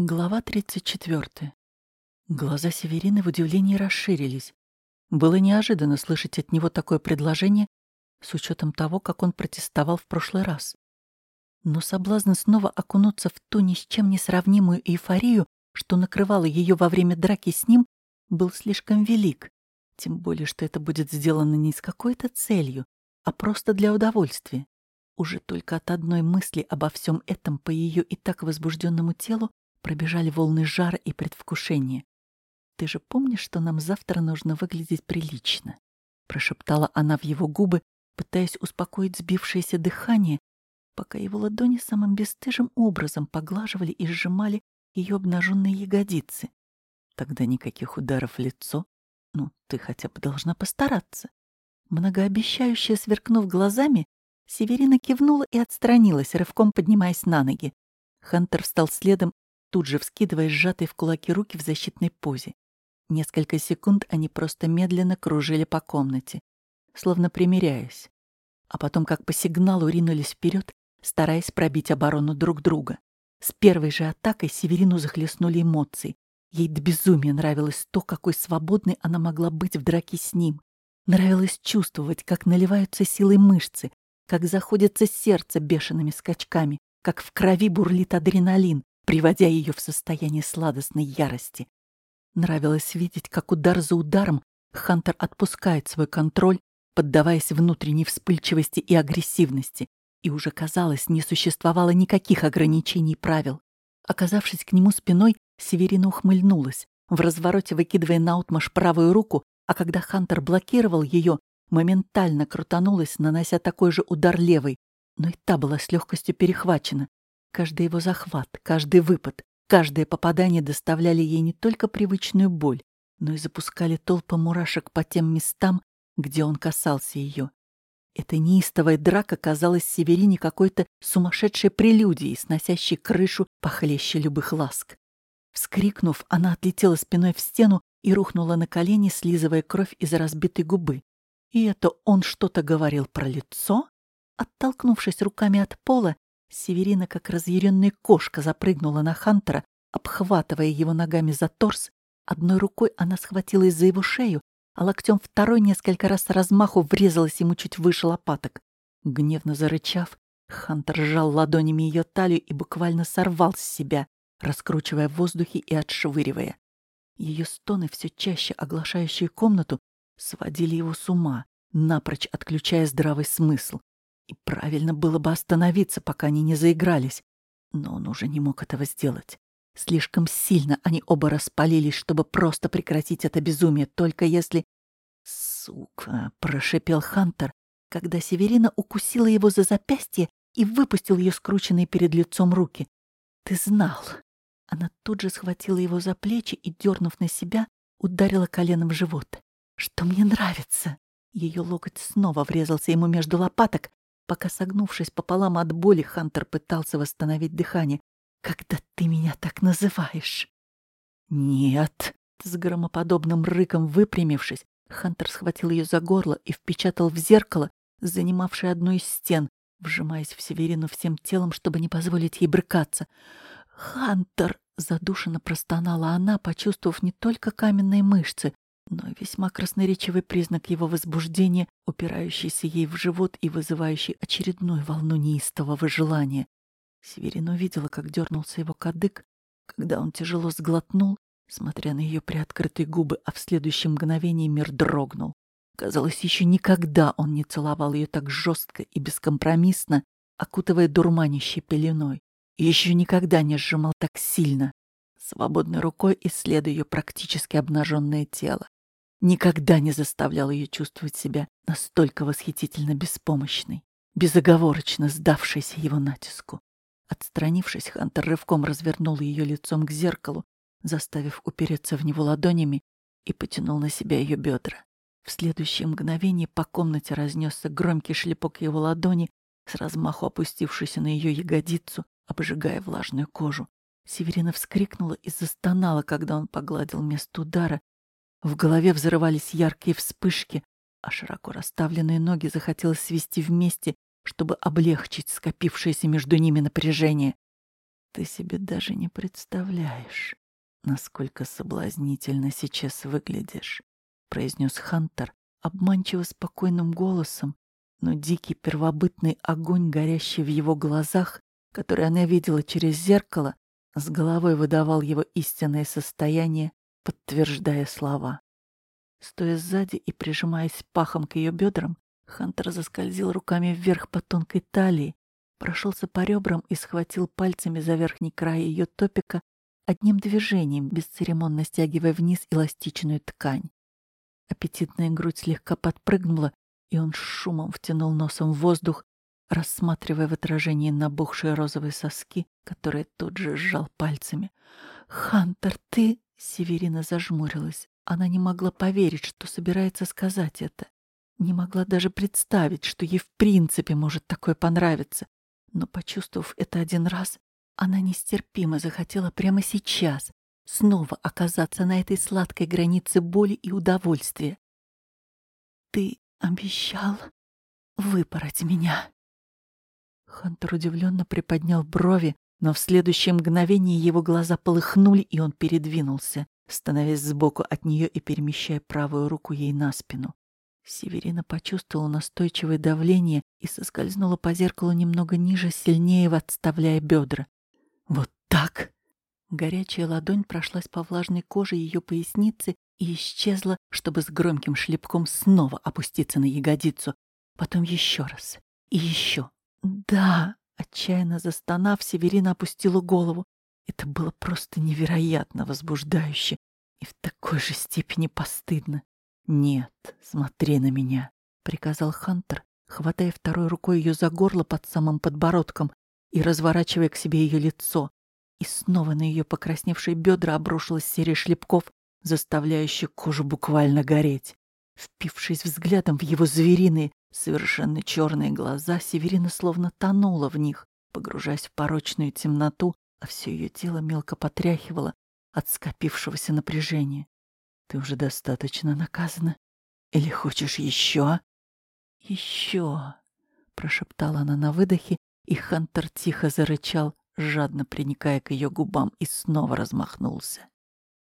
Глава 34. Глаза Северины в удивлении расширились. Было неожиданно слышать от него такое предложение с учетом того, как он протестовал в прошлый раз. Но соблазн снова окунуться в ту ни с чем не сравнимую эйфорию, что накрывало ее во время драки с ним, был слишком велик. Тем более, что это будет сделано не с какой-то целью, а просто для удовольствия. Уже только от одной мысли обо всем этом по ее и так возбужденному телу пробежали волны жара и предвкушения. «Ты же помнишь, что нам завтра нужно выглядеть прилично?» Прошептала она в его губы, пытаясь успокоить сбившееся дыхание, пока его ладони самым бесстыжим образом поглаживали и сжимали ее обнаженные ягодицы. Тогда никаких ударов в лицо. Ну, ты хотя бы должна постараться. Многообещающе сверкнув глазами, Северина кивнула и отстранилась, рывком поднимаясь на ноги. Хантер встал следом тут же вскидывая сжатые в кулаки руки в защитной позе. Несколько секунд они просто медленно кружили по комнате, словно примиряясь. А потом, как по сигналу, ринулись вперед, стараясь пробить оборону друг друга. С первой же атакой Северину захлестнули эмоции. Ей до безумия нравилось то, какой свободной она могла быть в драке с ним. Нравилось чувствовать, как наливаются силой мышцы, как заходится сердце бешеными скачками, как в крови бурлит адреналин, приводя ее в состояние сладостной ярости. Нравилось видеть, как удар за ударом Хантер отпускает свой контроль, поддаваясь внутренней вспыльчивости и агрессивности, и уже, казалось, не существовало никаких ограничений и правил. Оказавшись к нему спиной, Северина ухмыльнулась, в развороте выкидывая наутмашь правую руку, а когда Хантер блокировал ее, моментально крутанулась, нанося такой же удар левой, но и та была с легкостью перехвачена, Каждый его захват, каждый выпад, каждое попадание доставляли ей не только привычную боль, но и запускали толпы мурашек по тем местам, где он касался ее. Эта неистовая драка казалась Северине какой-то сумасшедшей прелюдией, сносящей крышу похлеще любых ласк. Вскрикнув, она отлетела спиной в стену и рухнула на колени, слизывая кровь из разбитой губы. И это он что-то говорил про лицо? Оттолкнувшись руками от пола, Северина, как разъяренная кошка, запрыгнула на Хантера, обхватывая его ногами за торс. Одной рукой она схватилась за его шею, а локтем второй несколько раз размаху врезалась ему чуть выше лопаток. Гневно зарычав, Хантер сжал ладонями ее талию и буквально сорвал с себя, раскручивая в воздухе и отшвыривая. Ее стоны, все чаще оглашающие комнату, сводили его с ума, напрочь отключая здравый смысл. И правильно было бы остановиться, пока они не заигрались. Но он уже не мог этого сделать. Слишком сильно они оба распалились, чтобы просто прекратить это безумие, только если... «Сука!» — прошипел Хантер, когда Северина укусила его за запястье и выпустил ее скрученные перед лицом руки. «Ты знал!» Она тут же схватила его за плечи и, дернув на себя, ударила коленом в живот. «Что мне нравится!» Ее локоть снова врезался ему между лопаток, Пока согнувшись пополам от боли, Хантер пытался восстановить дыхание. «Когда ты меня так называешь?» «Нет!» С громоподобным рыком выпрямившись, Хантер схватил ее за горло и впечатал в зеркало, занимавшее одну из стен, вжимаясь в Северину всем телом, чтобы не позволить ей брыкаться. «Хантер!» — задушенно простонала она, почувствовав не только каменные мышцы, но весьма красноречивый признак его возбуждения, упирающийся ей в живот и вызывающий очередную волну неистового желания. Северина увидела, как дернулся его кадык, когда он тяжело сглотнул, смотря на ее приоткрытые губы, а в следующем мгновении мир дрогнул. Казалось, еще никогда он не целовал ее так жестко и бескомпромиссно, окутывая дурманящей пеленой. Еще никогда не сжимал так сильно, свободной рукой исследуя ее практически обнаженное тело никогда не заставлял ее чувствовать себя настолько восхитительно беспомощной, безоговорочно сдавшейся его натиску. Отстранившись, Хантер рывком развернул ее лицом к зеркалу, заставив упереться в него ладонями и потянул на себя ее бедра. В следующее мгновение по комнате разнесся громкий шлепок его ладони, с размаху опустившийся на ее ягодицу, обжигая влажную кожу. Северина вскрикнула и застонала, когда он погладил место удара, в голове взрывались яркие вспышки, а широко расставленные ноги захотелось свести вместе, чтобы облегчить скопившееся между ними напряжение. Ты себе даже не представляешь, насколько соблазнительно сейчас выглядишь, произнес Хантер обманчиво спокойным голосом, но дикий первобытный огонь, горящий в его глазах, который она видела через зеркало, с головой выдавал его истинное состояние, подтверждая слова. Стоя сзади и прижимаясь пахом к ее бедрам, Хантер заскользил руками вверх по тонкой талии, прошелся по ребрам и схватил пальцами за верхний край ее топика, одним движением, бесцеремонно стягивая вниз эластичную ткань. Аппетитная грудь слегка подпрыгнула, и он шумом втянул носом в воздух, рассматривая в отражении набухшие розовые соски, которые тут же сжал пальцами. «Хантер, ты...» — Северина зажмурилась. Она не могла поверить, что собирается сказать это. Не могла даже представить, что ей в принципе может такое понравиться. Но, почувствовав это один раз, она нестерпимо захотела прямо сейчас снова оказаться на этой сладкой границе боли и удовольствия. «Ты обещал выпороть меня?» Хантер удивленно приподнял брови, но в следующее мгновение его глаза полыхнули, и он передвинулся, становясь сбоку от нее и перемещая правую руку ей на спину. Северина почувствовала настойчивое давление и соскользнула по зеркалу немного ниже, сильнее отставляя бедра. «Вот так!» Горячая ладонь прошлась по влажной коже ее поясницы и исчезла, чтобы с громким шлепком снова опуститься на ягодицу. Потом еще раз. И еще. «Да!» — отчаянно застонав, Северина опустила голову. Это было просто невероятно возбуждающе и в такой же степени постыдно. «Нет, смотри на меня», — приказал Хантер, хватая второй рукой ее за горло под самым подбородком и разворачивая к себе ее лицо. И снова на ее покрасневшие бедра обрушилась серия шлепков, заставляющая кожу буквально гореть. Впившись взглядом в его звериные, совершенно черные глаза, Северина словно тонула в них, погружаясь в порочную темноту, а все ее тело мелко потряхивало от скопившегося напряжения. Ты уже достаточно наказана. Или хочешь еще? Еще, прошептала она на выдохе, и Хантер тихо зарычал, жадно приникая к ее губам, и снова размахнулся.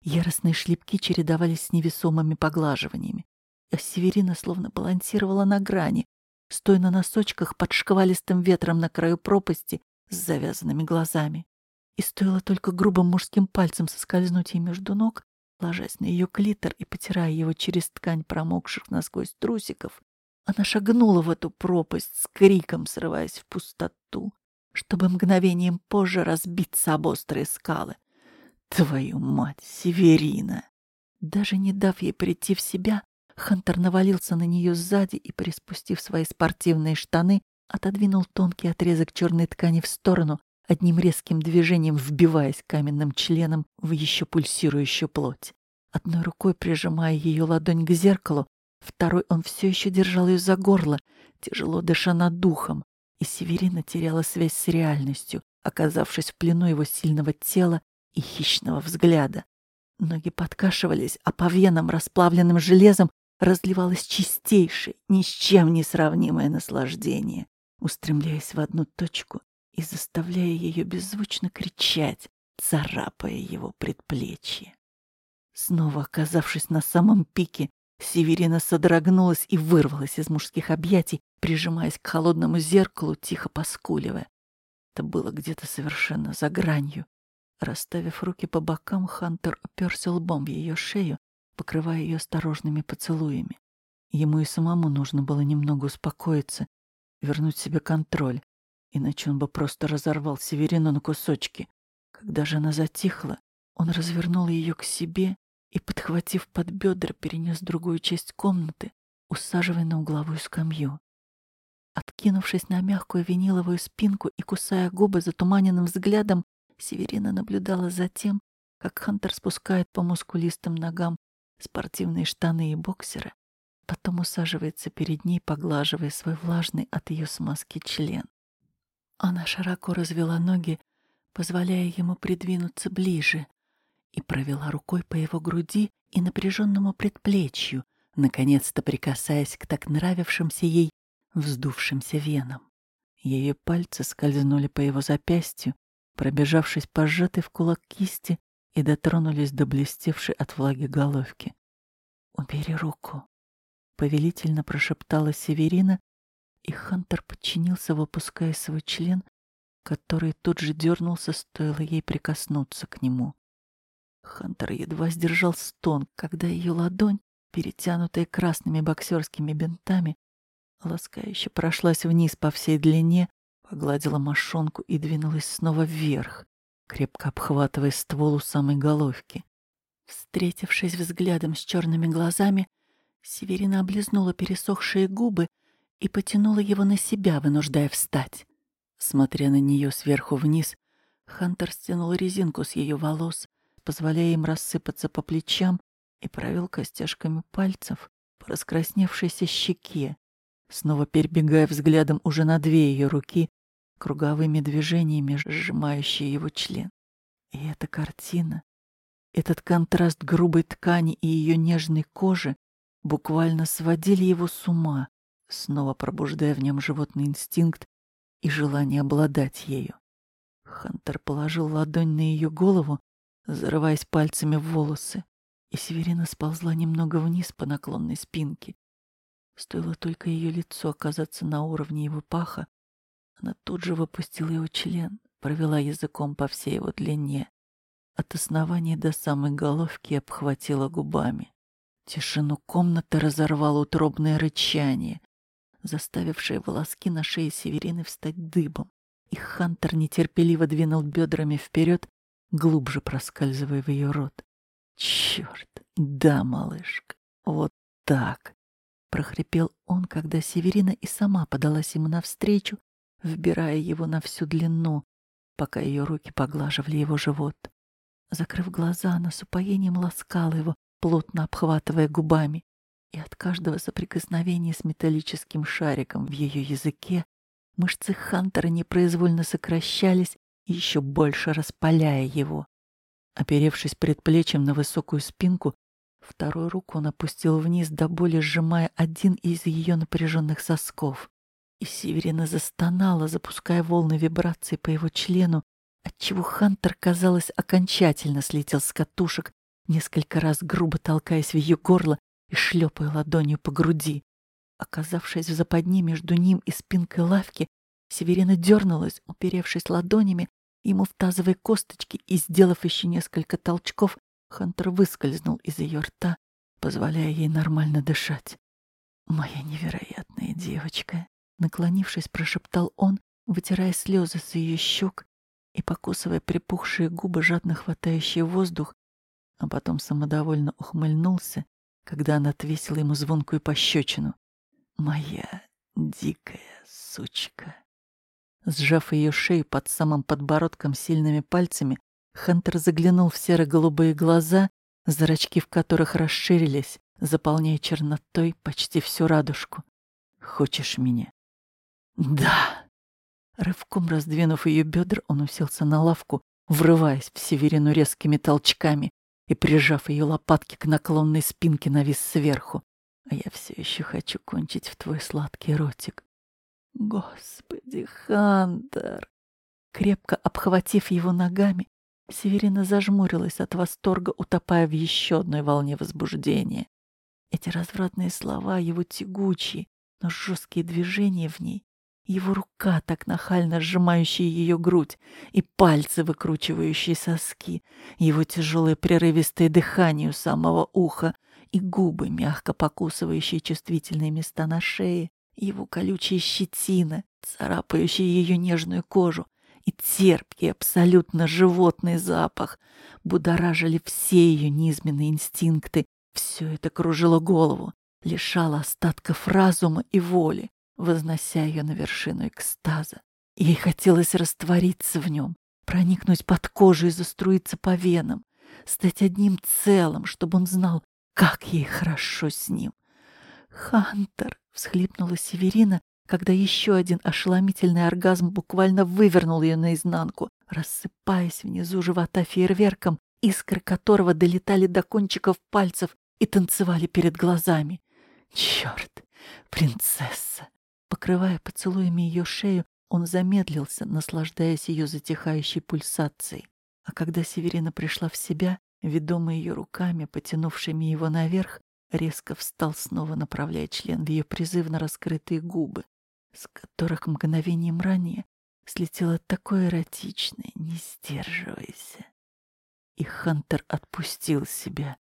Яростные шлепки чередовались с невесомыми поглаживаниями, а Северина словно балансировала на грани, стоя на носочках под шквалистым ветром на краю пропасти с завязанными глазами. И стоило только грубым мужским пальцем соскользнуть ей между ног, ложась на ее клитор и потирая его через ткань промокших насквозь трусиков, она шагнула в эту пропасть с криком, срываясь в пустоту, чтобы мгновением позже разбиться об острые скалы. Твою мать, Северина! Даже не дав ей прийти в себя, Хантер навалился на нее сзади и, приспустив свои спортивные штаны, отодвинул тонкий отрезок черной ткани в сторону, одним резким движением вбиваясь каменным членом в еще пульсирующую плоть. Одной рукой прижимая ее ладонь к зеркалу, второй он все еще держал ее за горло, тяжело дыша над духом, и Северина теряла связь с реальностью, оказавшись в плену его сильного тела и хищного взгляда. Ноги подкашивались, а по венам, расплавленным железом, разливалось чистейшее, ни с чем не сравнимое наслаждение, устремляясь в одну точку и заставляя ее беззвучно кричать, царапая его предплечье. Снова оказавшись на самом пике, Северина содрогнулась и вырвалась из мужских объятий, прижимаясь к холодному зеркалу, тихо поскуливая. Это было где-то совершенно за гранью. Расставив руки по бокам, Хантер уперся лбом в ее шею, покрывая ее осторожными поцелуями. Ему и самому нужно было немного успокоиться, вернуть себе контроль, иначе он бы просто разорвал Северину на кусочки. Когда же она затихла, он развернул ее к себе и, подхватив под бедра, перенес другую часть комнаты, усаживая на угловую скамью. Откинувшись на мягкую виниловую спинку и кусая губы затуманенным взглядом, Северина наблюдала за тем, как Хантер спускает по мускулистым ногам спортивные штаны и боксеры, потом усаживается перед ней, поглаживая свой влажный от ее смазки член. Она широко развела ноги, позволяя ему придвинуться ближе, и провела рукой по его груди и напряженному предплечью, наконец-то прикасаясь к так нравившимся ей вздувшимся венам. Ее пальцы скользнули по его запястью, пробежавшись по сжатой в кулак кисти и дотронулись до блестевшей от влаги головки. «Убери руку», — повелительно прошептала Северина, и Хантер подчинился, выпуская свой член, который тут же дернулся, стоило ей прикоснуться к нему. Хантер едва сдержал стон, когда ее ладонь, перетянутая красными боксерскими бинтами, ласкающе прошлась вниз по всей длине, погладила мошонку и двинулась снова вверх, крепко обхватывая ствол у самой головки. Встретившись взглядом с черными глазами, Северина облизнула пересохшие губы и потянула его на себя, вынуждая встать. Смотря на нее сверху вниз, Хантер стянул резинку с ее волос, позволяя им рассыпаться по плечам, и провел костяшками пальцев по раскрасневшейся щеке, снова перебегая взглядом уже на две ее руки, круговыми движениями сжимающие его член. И эта картина, этот контраст грубой ткани и ее нежной кожи буквально сводили его с ума, снова пробуждая в нем животный инстинкт и желание обладать ею. Хантер положил ладонь на ее голову, зарываясь пальцами в волосы, и Северина сползла немного вниз по наклонной спинке. Стоило только ее лицо оказаться на уровне его паха, она тут же выпустила его член, провела языком по всей его длине, от основания до самой головки обхватила губами. Тишину комнаты разорвало утробное рычание, заставившее волоски на шее Северины встать дыбом, и Хантер нетерпеливо двинул бедрами вперед, глубже проскальзывая в ее рот. «Черт! Да, малышка, вот так!» — прохрипел он, когда Северина и сама подалась ему навстречу, вбирая его на всю длину, пока ее руки поглаживали его живот. Закрыв глаза, она с упоением ласкала его, плотно обхватывая губами, и от каждого соприкосновения с металлическим шариком в ее языке мышцы Хантера непроизвольно сокращались, еще больше распаляя его. Оперевшись предплечьем на высокую спинку, вторую руку он опустил вниз, до боли сжимая один из ее напряженных сосков. И Северина застонала, запуская волны вибраций по его члену, отчего Хантер, казалось, окончательно слетел с катушек, несколько раз грубо толкаясь в ее горло и шлепая ладонью по груди. Оказавшись в западне между ним и спинкой лавки, Северина дернулась, уперевшись ладонями ему в тазовые косточки, и, сделав еще несколько толчков, Хантер выскользнул из ее рта, позволяя ей нормально дышать. «Моя невероятная девочка!» Наклонившись, прошептал он, вытирая слезы с ее щек и покусывая припухшие губы, жадно хватающие воздух, а потом самодовольно ухмыльнулся, когда она отвесила ему звонкую пощечину. «Моя дикая сучка!» Сжав ее шею под самым подбородком сильными пальцами, Хантер заглянул в серо-голубые глаза, зрачки в которых расширились, заполняя чернотой почти всю радужку. «Хочешь меня?» «Да!» Рывком раздвинув ее бедра, он уселся на лавку, врываясь в Северину резкими толчками и, прижав ее лопатки к наклонной спинке, навис сверху. А я все еще хочу кончить в твой сладкий ротик. Господи, Хантер! Крепко обхватив его ногами, Северина зажмурилась от восторга, утопая в еще одной волне возбуждения. Эти развратные слова, его тягучие, но жесткие движения в ней его рука, так нахально сжимающая ее грудь, и пальцы, выкручивающие соски, его тяжелое прерывистое дыхание у самого уха, и губы, мягко покусывающие чувствительные места на шее, его колючая щетина, царапающая ее нежную кожу, и терпкий, абсолютно животный запах будоражили все ее низменные инстинкты. Все это кружило голову, лишало остатков разума и воли вознося ее на вершину экстаза. Ей хотелось раствориться в нем, проникнуть под кожу и заструиться по венам, стать одним целым, чтобы он знал, как ей хорошо с ним. «Хантер!» — всхлипнула Северина, когда еще один ошеломительный оргазм буквально вывернул ее наизнанку, рассыпаясь внизу живота фейерверком, искры которого долетали до кончиков пальцев и танцевали перед глазами. «Черт! Принцесса!» Покрывая поцелуями ее шею, Он замедлился, наслаждаясь ее затихающей пульсацией. А когда Северина пришла в себя, ведомый ее руками, потянувшими его наверх, резко встал снова, направляя член в ее призывно раскрытые губы, с которых мгновением ранее слетело такое эротичное «не сдерживайся». И Хантер отпустил себя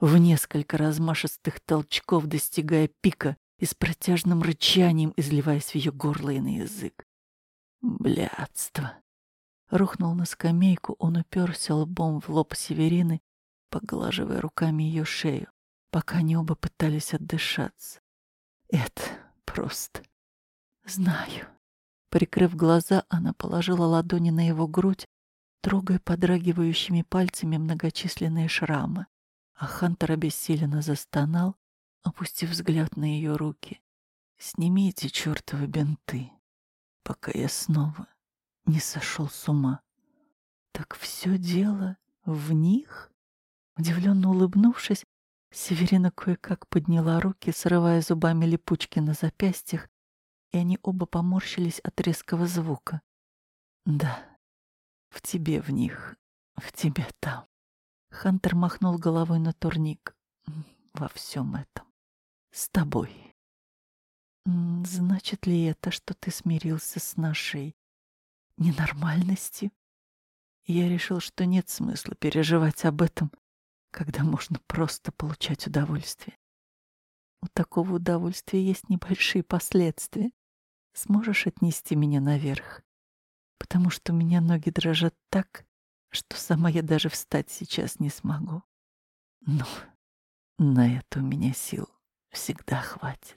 в несколько размашистых толчков, достигая пика и с протяжным рычанием изливаясь в ее горло и на язык. Блядство. Рухнул на скамейку, он уперся лбом в лоб Северины, поглаживая руками ее шею, пока они оба пытались отдышаться. Это просто... Знаю. Прикрыв глаза, она положила ладони на его грудь, трогая подрагивающими пальцами многочисленные шрамы. А Хантер обессиленно застонал, опустив взгляд на ее руки. «Снимите чертовы бинты, пока я снова не сошел с ума». «Так все дело в них?» Удивленно улыбнувшись, Северина кое-как подняла руки, срывая зубами липучки на запястьях, и они оба поморщились от резкого звука. «Да, в тебе в них, в тебе там». Хантер махнул головой на турник. «Во всем этом. С тобой». «Значит ли это, что ты смирился с нашей ненормальностью?» Я решил, что нет смысла переживать об этом, когда можно просто получать удовольствие. У такого удовольствия есть небольшие последствия. Сможешь отнести меня наверх? Потому что у меня ноги дрожат так, что сама я даже встать сейчас не смогу. Но на это у меня сил всегда хватит.